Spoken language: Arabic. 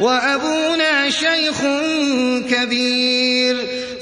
وَأَبُونَا شَيْخٌ كَبِيرٌ.